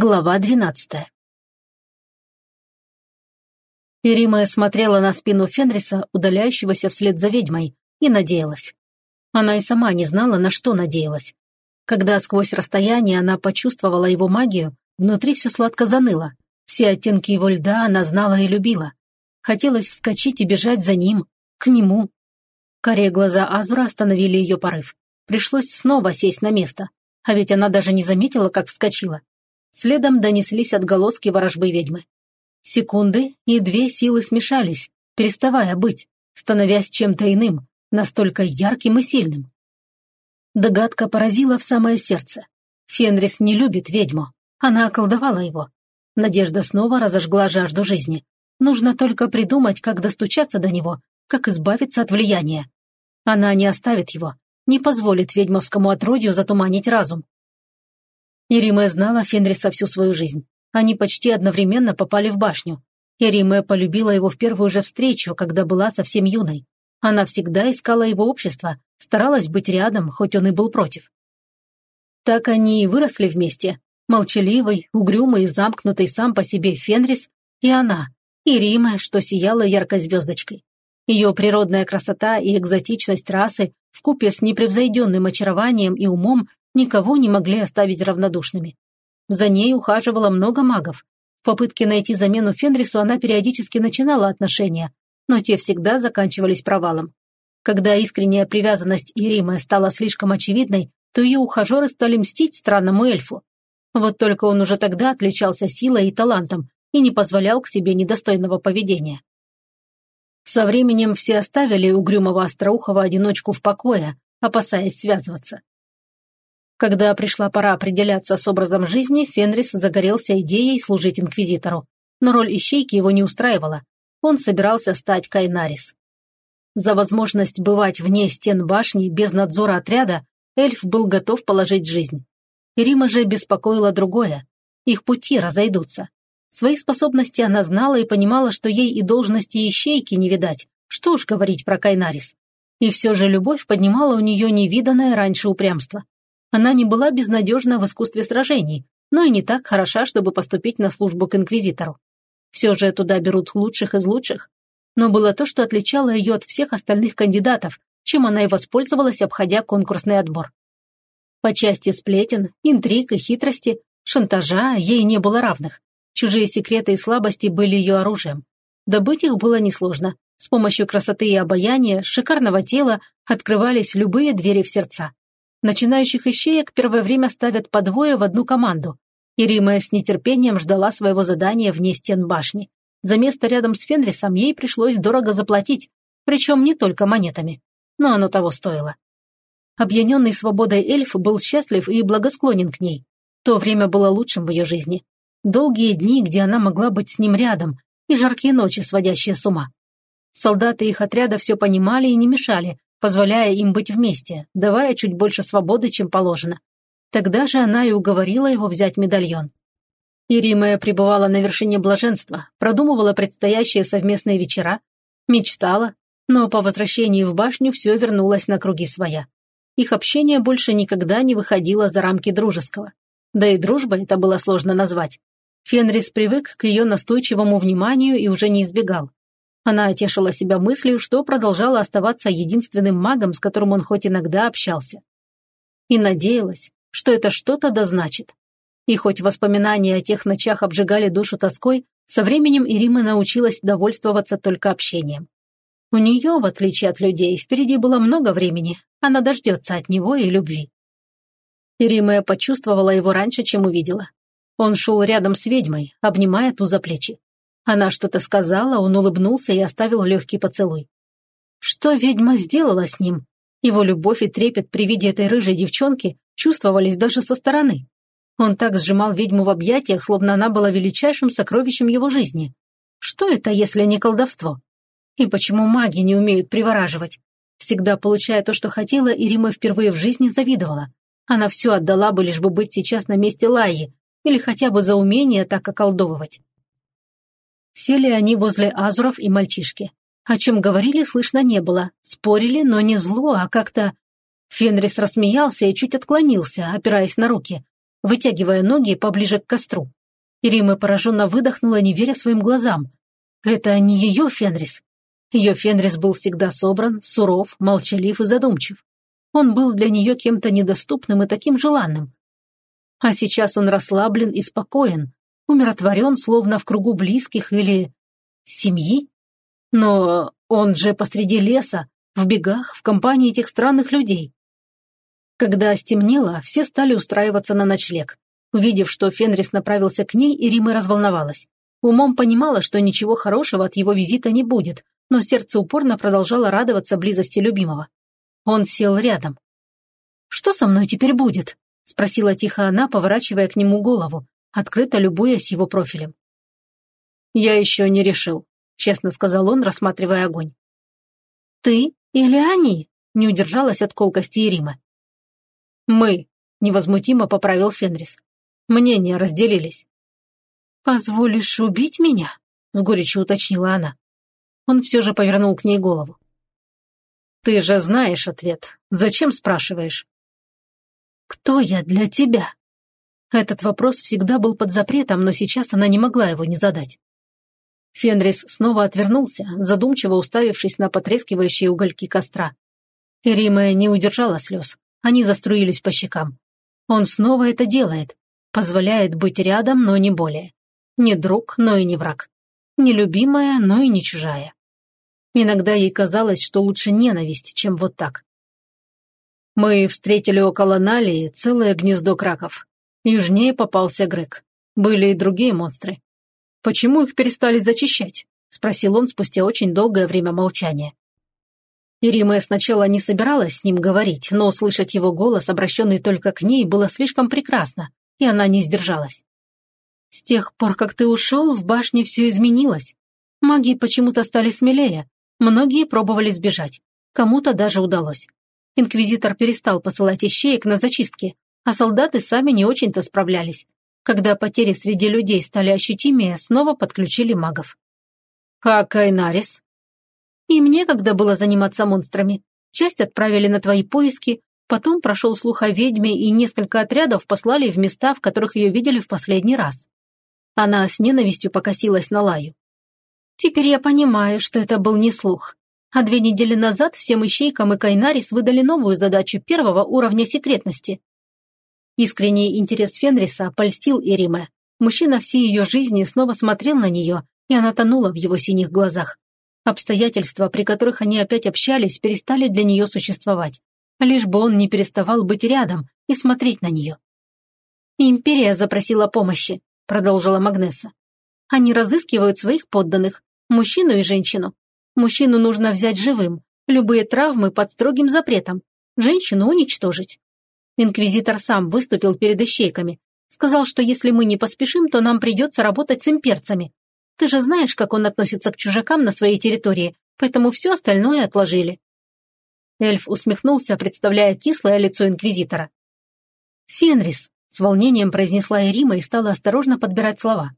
Глава двенадцатая. Ирима смотрела на спину Фенриса, удаляющегося вслед за ведьмой, и надеялась. Она и сама не знала, на что надеялась. Когда сквозь расстояние она почувствовала его магию, внутри все сладко заныло. Все оттенки его льда она знала и любила. Хотелось вскочить и бежать за ним, к нему. Коре глаза Азура остановили ее порыв. Пришлось снова сесть на место. А ведь она даже не заметила, как вскочила. Следом донеслись отголоски ворожбы ведьмы. Секунды, и две силы смешались, переставая быть, становясь чем-то иным, настолько ярким и сильным. Догадка поразила в самое сердце. Фенрис не любит ведьму. Она околдовала его. Надежда снова разожгла жажду жизни. Нужно только придумать, как достучаться до него, как избавиться от влияния. Она не оставит его, не позволит ведьмовскому отродью затуманить разум. Ириме знала Фенриса всю свою жизнь. Они почти одновременно попали в башню. Ириме полюбила его в первую же встречу, когда была совсем юной. Она всегда искала его общество, старалась быть рядом, хоть он и был против. Так они и выросли вместе. Молчаливый, угрюмый и замкнутый сам по себе Фенрис и она, Ириме, что сияла яркой звездочкой. Ее природная красота и экзотичность расы вкупе с непревзойденным очарованием и умом никого не могли оставить равнодушными. За ней ухаживало много магов. В попытке найти замену Фенрису она периодически начинала отношения, но те всегда заканчивались провалом. Когда искренняя привязанность Иримы стала слишком очевидной, то ее ухажеры стали мстить странному эльфу. Вот только он уже тогда отличался силой и талантом и не позволял к себе недостойного поведения. Со временем все оставили угрюмого остроухого одиночку в покое, опасаясь связываться. Когда пришла пора определяться с образом жизни, Фенрис загорелся идеей служить инквизитору. Но роль ищейки его не устраивала. Он собирался стать Кайнарис. За возможность бывать вне стен башни без надзора отряда эльф был готов положить жизнь. Рима же беспокоила другое. Их пути разойдутся. Свои способности она знала и понимала, что ей и должности ищейки не видать. Что уж говорить про Кайнарис. И все же любовь поднимала у нее невиданное раньше упрямство. Она не была безнадежна в искусстве сражений, но и не так хороша, чтобы поступить на службу к инквизитору. Все же туда берут лучших из лучших. Но было то, что отличало ее от всех остальных кандидатов, чем она и воспользовалась, обходя конкурсный отбор. По части сплетен, интриг и хитрости, шантажа ей не было равных. Чужие секреты и слабости были ее оружием. Добыть их было несложно. С помощью красоты и обаяния, шикарного тела открывались любые двери в сердца. Начинающих ищеек первое время ставят по двое в одну команду. И Рима с нетерпением ждала своего задания вне стен башни. За место рядом с Фенрисом ей пришлось дорого заплатить, причем не только монетами. Но оно того стоило. Объединенный свободой эльф был счастлив и благосклонен к ней. То время было лучшим в ее жизни. Долгие дни, где она могла быть с ним рядом, и жаркие ночи, сводящие с ума. Солдаты их отряда все понимали и не мешали, позволяя им быть вместе, давая чуть больше свободы, чем положено. Тогда же она и уговорила его взять медальон. Иримая пребывала на вершине блаженства, продумывала предстоящие совместные вечера, мечтала, но по возвращении в башню все вернулось на круги своя. Их общение больше никогда не выходило за рамки дружеского. Да и дружбой это было сложно назвать. Фенрис привык к ее настойчивому вниманию и уже не избегал. Она отешила себя мыслью, что продолжала оставаться единственным магом, с которым он хоть иногда общался. И надеялась, что это что-то дозначит. И хоть воспоминания о тех ночах обжигали душу тоской, со временем Ирима научилась довольствоваться только общением. У нее, в отличие от людей, впереди было много времени, она дождется от него и любви. Ирима почувствовала его раньше, чем увидела. Он шел рядом с ведьмой, обнимая ту за плечи. Она что-то сказала, он улыбнулся и оставил легкий поцелуй. Что ведьма сделала с ним? Его любовь и трепет при виде этой рыжей девчонки чувствовались даже со стороны. Он так сжимал ведьму в объятиях, словно она была величайшим сокровищем его жизни. Что это, если не колдовство? И почему маги не умеют привораживать? Всегда получая то, что хотела, Ирима впервые в жизни завидовала. Она все отдала бы, лишь бы быть сейчас на месте Лаи, или хотя бы за умение так околдовывать. Сели они возле Азуров и мальчишки. О чем говорили, слышно не было. Спорили, но не зло, а как-то... Фенрис рассмеялся и чуть отклонился, опираясь на руки. Вытягивая ноги поближе к костру. Ирима пораженно выдохнула, не веря своим глазам. Это не ее Фенрис. Ее Фенрис был всегда собран, суров, молчалив и задумчив. Он был для нее кем-то недоступным и таким желанным. А сейчас он расслаблен и спокоен, умиротворен, словно в кругу близких или... семьи? Но он же посреди леса, в бегах, в компании этих странных людей. Когда стемнело, все стали устраиваться на ночлег. Увидев, что Фенрис направился к ней, Ирима разволновалась. Умом понимала, что ничего хорошего от его визита не будет, но сердце упорно продолжало радоваться близости любимого. Он сел рядом. «Что со мной теперь будет?» – спросила тихо она, поворачивая к нему голову, открыто любуясь его профилем. «Я еще не решил», – честно сказал он, рассматривая огонь. «Ты или они?» – не удержалась от колкости Иримы. «Мы», – невозмутимо поправил Фенрис. «Мнения разделились». «Позволишь убить меня?» – с горечью уточнила она. Он все же повернул к ней голову. «Ты же знаешь ответ. Зачем спрашиваешь?» «Кто я для тебя?» Этот вопрос всегда был под запретом, но сейчас она не могла его не задать. Фенрис снова отвернулся, задумчиво уставившись на потрескивающие угольки костра. Ирима не удержала слез. Они заструились по щекам. Он снова это делает. Позволяет быть рядом, но не более. Не друг, но и не враг. Не любимая, но и не чужая. Иногда ей казалось, что лучше ненависть, чем вот так. Мы встретили около Налии целое гнездо краков. Южнее попался Грег. Были и другие монстры. Почему их перестали зачищать? Спросил он спустя очень долгое время молчания. Ирима сначала не собиралась с ним говорить, но услышать его голос, обращенный только к ней, было слишком прекрасно, и она не сдержалась. «С тех пор, как ты ушел, в башне все изменилось. Маги почему-то стали смелее. Многие пробовали сбежать. Кому-то даже удалось. Инквизитор перестал посылать ищеек на зачистки, а солдаты сами не очень-то справлялись. Когда потери среди людей стали ощутимее, снова подключили магов. «А Кайнарис?» Им некогда было заниматься монстрами. Часть отправили на твои поиски, потом прошел слух о ведьме, и несколько отрядов послали в места, в которых ее видели в последний раз. Она с ненавистью покосилась на Лаю. Теперь я понимаю, что это был не слух. А две недели назад всем ищейкам и Кайнарис выдали новую задачу первого уровня секретности. Искренний интерес Фенриса польстил Ириме. Мужчина всей ее жизни снова смотрел на нее, и она тонула в его синих глазах. Обстоятельства, при которых они опять общались, перестали для нее существовать. Лишь бы он не переставал быть рядом и смотреть на нее. «Империя запросила помощи», — продолжила Магнеса. «Они разыскивают своих подданных, мужчину и женщину. Мужчину нужно взять живым, любые травмы под строгим запретом, женщину уничтожить. Инквизитор сам выступил перед ищейками, сказал, что если мы не поспешим, то нам придется работать с имперцами, ты же знаешь, как он относится к чужакам на своей территории, поэтому все остальное отложили». Эльф усмехнулся, представляя кислое лицо инквизитора. «Фенрис», — с волнением произнесла Эрима и стала осторожно подбирать слова.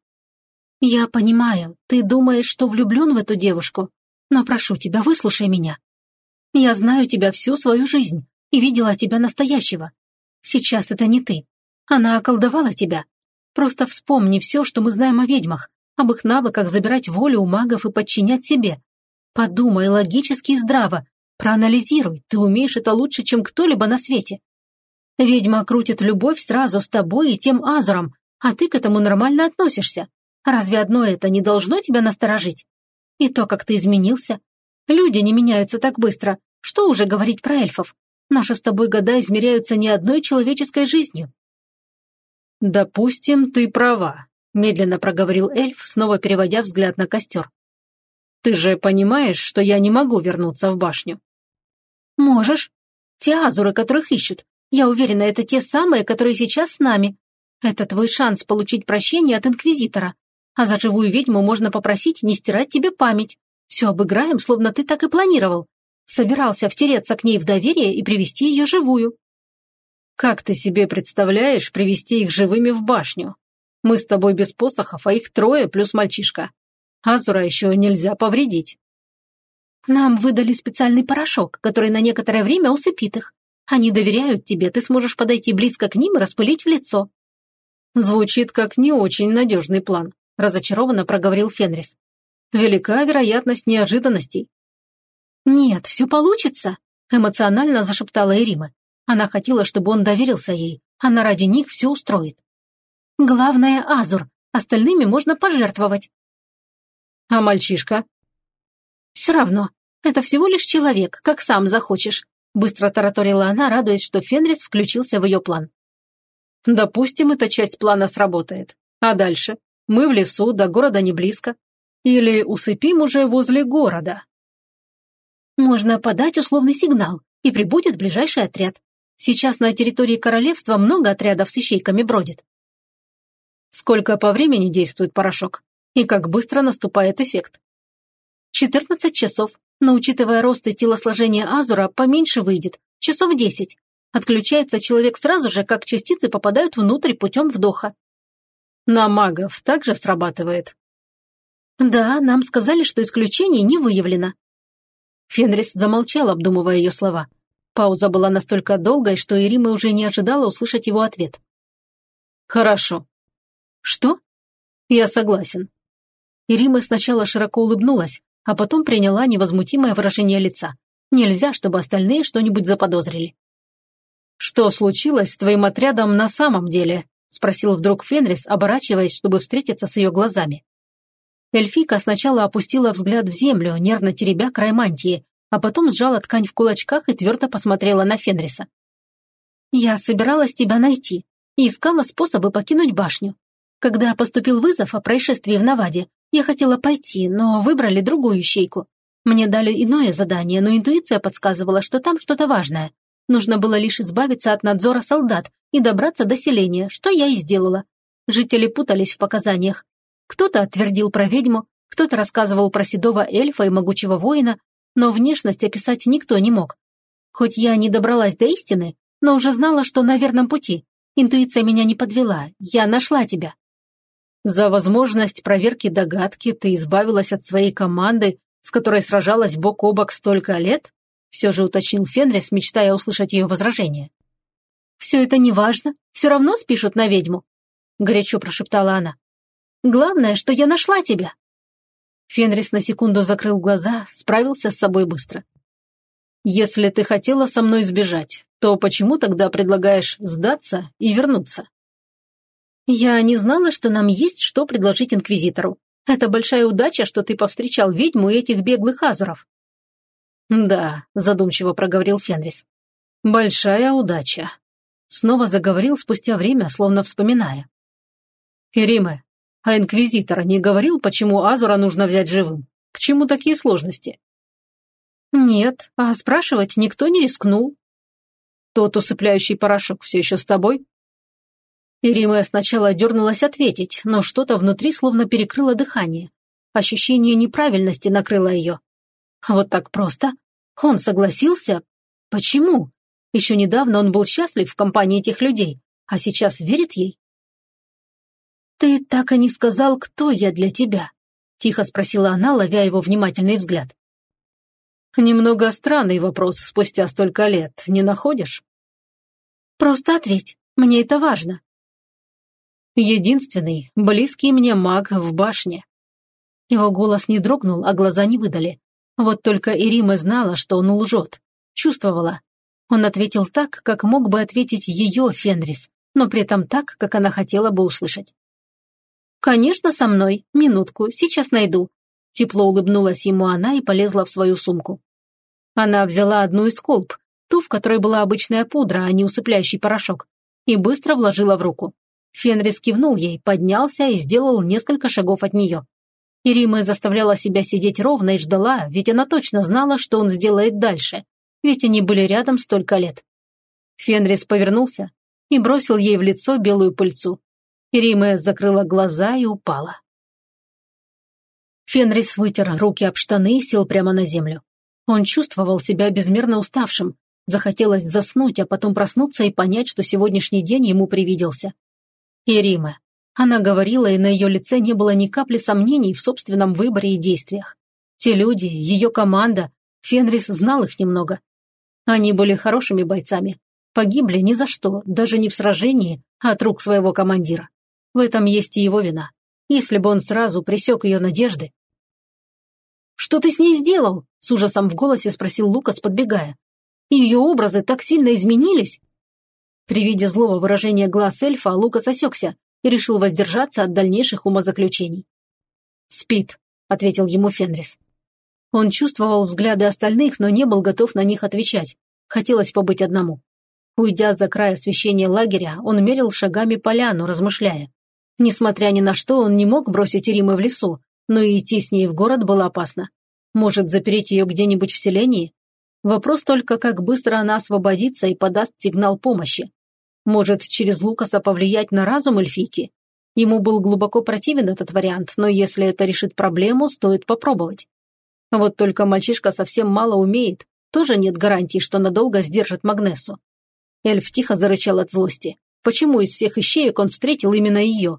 «Я понимаю, ты думаешь, что влюблен в эту девушку, но прошу тебя, выслушай меня. Я знаю тебя всю свою жизнь и видела тебя настоящего. Сейчас это не ты. Она околдовала тебя. Просто вспомни все, что мы знаем о ведьмах, об их навыках забирать волю у магов и подчинять себе. Подумай логически и здраво, проанализируй, ты умеешь это лучше, чем кто-либо на свете. Ведьма крутит любовь сразу с тобой и тем Азуром, а ты к этому нормально относишься. Разве одно это не должно тебя насторожить? И то, как ты изменился. Люди не меняются так быстро. Что уже говорить про эльфов? Наши с тобой года измеряются не одной человеческой жизнью. Допустим, ты права, медленно проговорил эльф, снова переводя взгляд на костер. «Ты же понимаешь, что я не могу вернуться в башню?» «Можешь. Те азуры, которых ищут. Я уверена, это те самые, которые сейчас с нами. Это твой шанс получить прощение от Инквизитора. А за живую ведьму можно попросить не стирать тебе память. Все обыграем, словно ты так и планировал. Собирался втереться к ней в доверие и привести ее живую». «Как ты себе представляешь привести их живыми в башню?» Мы с тобой без посохов, а их трое плюс мальчишка. Азура еще нельзя повредить. Нам выдали специальный порошок, который на некоторое время усыпит их. Они доверяют тебе, ты сможешь подойти близко к ним и распылить в лицо. Звучит как не очень надежный план, разочарованно проговорил Фенрис. Велика вероятность неожиданностей. Нет, все получится, эмоционально зашептала Эрима. Она хотела, чтобы он доверился ей. Она ради них все устроит. Главное, Азур. Остальными можно пожертвовать. А мальчишка? Все равно. Это всего лишь человек, как сам захочешь. Быстро тараторила она, радуясь, что Фенрис включился в ее план. Допустим, эта часть плана сработает. А дальше? Мы в лесу, до города не близко. Или усыпим уже возле города. Можно подать условный сигнал, и прибудет ближайший отряд. Сейчас на территории королевства много отрядов с ищейками бродит. Сколько по времени действует порошок? И как быстро наступает эффект? 14 часов, но учитывая рост и телосложение Азура, поменьше выйдет, часов 10. Отключается человек сразу же, как частицы попадают внутрь путем вдоха. На магов также срабатывает? Да, нам сказали, что исключений не выявлено. Фенрис замолчал, обдумывая ее слова. Пауза была настолько долгой, что Ирима уже не ожидала услышать его ответ. «Хорошо». «Что?» «Я согласен». Ирима сначала широко улыбнулась, а потом приняла невозмутимое выражение лица. Нельзя, чтобы остальные что-нибудь заподозрили. «Что случилось с твоим отрядом на самом деле?» – спросил вдруг Фенрис, оборачиваясь, чтобы встретиться с ее глазами. Эльфика сначала опустила взгляд в землю, нервно теребя край мантии, а потом сжала ткань в кулачках и твердо посмотрела на Фенриса. «Я собиралась тебя найти и искала способы покинуть башню. Когда поступил вызов о происшествии в Наваде, я хотела пойти, но выбрали другую ищейку. Мне дали иное задание, но интуиция подсказывала, что там что-то важное. Нужно было лишь избавиться от надзора солдат и добраться до селения, что я и сделала. Жители путались в показаниях. Кто-то отвердил про ведьму, кто-то рассказывал про седого эльфа и могучего воина, но внешность описать никто не мог. Хоть я не добралась до истины, но уже знала, что на верном пути. Интуиция меня не подвела, я нашла тебя. За возможность проверки догадки ты избавилась от своей команды, с которой сражалась бок о бок столько лет? Все же уточнил Фенрис, мечтая услышать ее возражение. «Все это не важно. Все равно спишут на ведьму», – горячо прошептала она. «Главное, что я нашла тебя». Фенрис на секунду закрыл глаза, справился с собой быстро. «Если ты хотела со мной сбежать, то почему тогда предлагаешь сдаться и вернуться?» «Я не знала, что нам есть что предложить Инквизитору. Это большая удача, что ты повстречал ведьму и этих беглых азуров. «Да», – задумчиво проговорил Фенрис. «Большая удача». Снова заговорил спустя время, словно вспоминая. «Ириме, а Инквизитор не говорил, почему Азура нужно взять живым? К чему такие сложности?» «Нет, а спрашивать никто не рискнул». «Тот усыпляющий порошок все еще с тобой?» Ирима сначала дернулась ответить, но что-то внутри словно перекрыло дыхание. Ощущение неправильности накрыло ее. Вот так просто? Он согласился? Почему? Еще недавно он был счастлив в компании этих людей, а сейчас верит ей? «Ты так и не сказал, кто я для тебя?» – тихо спросила она, ловя его внимательный взгляд. «Немного странный вопрос спустя столько лет, не находишь?» «Просто ответь, мне это важно». «Единственный, близкий мне маг в башне». Его голос не дрогнул, а глаза не выдали. Вот только Ирима знала, что он лжет. Чувствовала. Он ответил так, как мог бы ответить ее Фенрис, но при этом так, как она хотела бы услышать. «Конечно, со мной. Минутку. Сейчас найду». Тепло улыбнулась ему она и полезла в свою сумку. Она взяла одну из колб, ту, в которой была обычная пудра, а не усыпляющий порошок, и быстро вложила в руку. Фенрис кивнул ей, поднялся и сделал несколько шагов от нее. Ирима заставляла себя сидеть ровно и ждала, ведь она точно знала, что он сделает дальше, ведь они были рядом столько лет. Фенрис повернулся и бросил ей в лицо белую пыльцу. Ирима закрыла глаза и упала. Фенрис вытер руки об штаны и сел прямо на землю. Он чувствовал себя безмерно уставшим. Захотелось заснуть, а потом проснуться и понять, что сегодняшний день ему привиделся. Ирима, она говорила, и на ее лице не было ни капли сомнений в собственном выборе и действиях. Те люди, ее команда, Фенрис знал их немного. Они были хорошими бойцами. Погибли ни за что, даже не в сражении, а от рук своего командира. В этом есть и его вина. Если бы он сразу пресек ее надежды. «Что ты с ней сделал?» – с ужасом в голосе спросил Лукас, подбегая. «И ее образы так сильно изменились?» При виде злого выражения глаз эльфа Лукас осекся и решил воздержаться от дальнейших умозаключений. «Спит», – ответил ему Фенрис. Он чувствовал взгляды остальных, но не был готов на них отвечать. Хотелось побыть одному. Уйдя за край освещения лагеря, он мерил шагами поляну, размышляя. Несмотря ни на что, он не мог бросить Римы в лесу, но и идти с ней в город было опасно. Может, запереть ее где-нибудь в селении? Вопрос только, как быстро она освободится и подаст сигнал помощи. Может, через Лукаса повлиять на разум эльфийки? Ему был глубоко противен этот вариант, но если это решит проблему, стоит попробовать. Вот только мальчишка совсем мало умеет, тоже нет гарантии, что надолго сдержит Магнесу. Эльф тихо зарычал от злости. Почему из всех ищеек он встретил именно ее?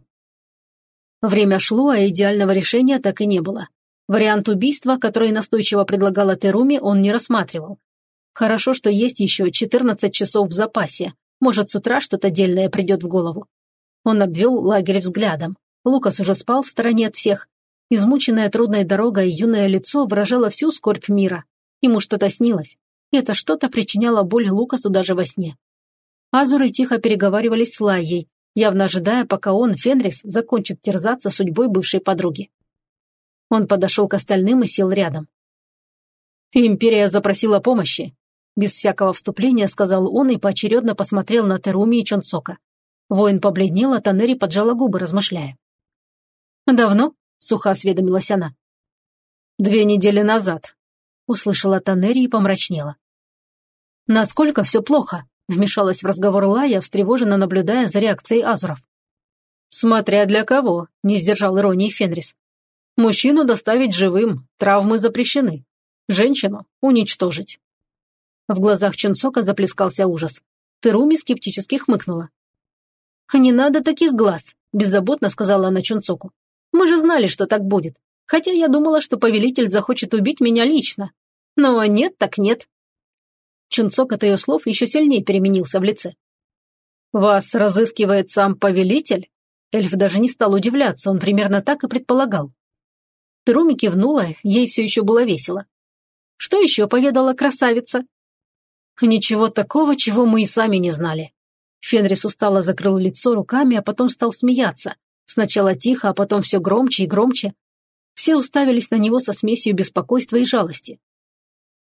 Время шло, а идеального решения так и не было. Вариант убийства, который настойчиво предлагала Теруми, он не рассматривал. Хорошо, что есть еще 14 часов в запасе. Может, с утра что-то дельное придет в голову. Он обвел лагерь взглядом. Лукас уже спал в стороне от всех. Измученная трудной дорогой юное лицо выражало всю скорбь мира. Ему что-то снилось. Это что-то причиняло боль Лукасу даже во сне. Азуры тихо переговаривались с Лайей, явно ожидая, пока он, Фенрис, закончит терзаться судьбой бывшей подруги. Он подошел к остальным и сел рядом. «Империя запросила помощи», – без всякого вступления сказал он и поочередно посмотрел на Теруми и Чонцока. Воин побледнел, а Танери поджала губы, размышляя. «Давно?» – сухо осведомилась она. «Две недели назад», – услышала Танери и помрачнела. «Насколько все плохо?» – вмешалась в разговор Лая, встревоженно наблюдая за реакцией Азуров. «Смотря для кого», – не сдержал иронии Фенрис. «Мужчину доставить живым, травмы запрещены. Женщину уничтожить». В глазах Чунсока заплескался ужас. Теруми скептически хмыкнула. «Не надо таких глаз», – беззаботно сказала она Чунцоку. «Мы же знали, что так будет. Хотя я думала, что повелитель захочет убить меня лично. Но нет так нет». Чунцок от ее слов еще сильнее переменился в лице. «Вас разыскивает сам повелитель?» Эльф даже не стал удивляться, он примерно так и предполагал. Теруми кивнула, ей все еще было весело. «Что еще поведала красавица?» «Ничего такого, чего мы и сами не знали. Фенрис устало закрыл лицо руками, а потом стал смеяться. Сначала тихо, а потом все громче и громче. Все уставились на него со смесью беспокойства и жалости.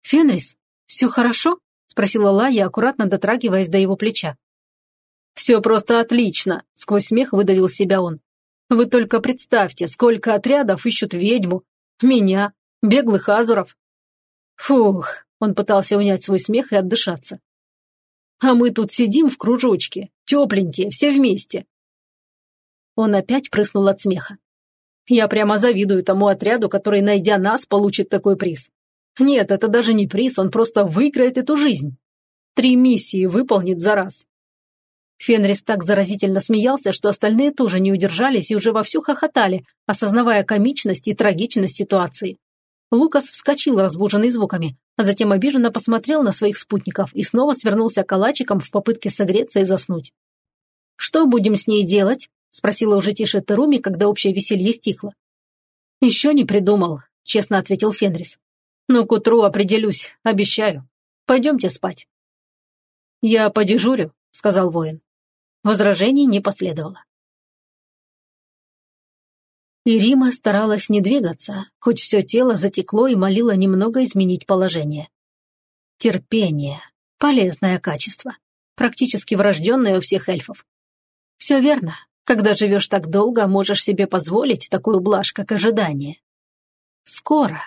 «Фенрис, все хорошо?» – спросила Лая, аккуратно дотрагиваясь до его плеча. «Все просто отлично!» – сквозь смех выдавил себя он. «Вы только представьте, сколько отрядов ищут ведьму, меня, беглых азуров!» «Фух!» – он пытался унять свой смех и отдышаться. А мы тут сидим в кружочке, тепленькие, все вместе. Он опять прыснул от смеха. Я прямо завидую тому отряду, который, найдя нас, получит такой приз. Нет, это даже не приз, он просто выиграет эту жизнь. Три миссии выполнит за раз. Фенрис так заразительно смеялся, что остальные тоже не удержались и уже вовсю хохотали, осознавая комичность и трагичность ситуации. Лукас вскочил, разбуженный звуками, а затем обиженно посмотрел на своих спутников и снова свернулся калачиком в попытке согреться и заснуть. «Что будем с ней делать?» – спросила уже тише Теруми, когда общее веселье стихло. «Еще не придумал», – честно ответил Фенрис. «Но к утру определюсь, обещаю. Пойдемте спать». «Я подежурю», – сказал воин. Возражений не последовало. И Рима старалась не двигаться, хоть все тело затекло и молило немного изменить положение. Терпение. Полезное качество. Практически врожденное у всех эльфов. Все верно. Когда живешь так долго, можешь себе позволить такую блажь, как ожидание. Скоро.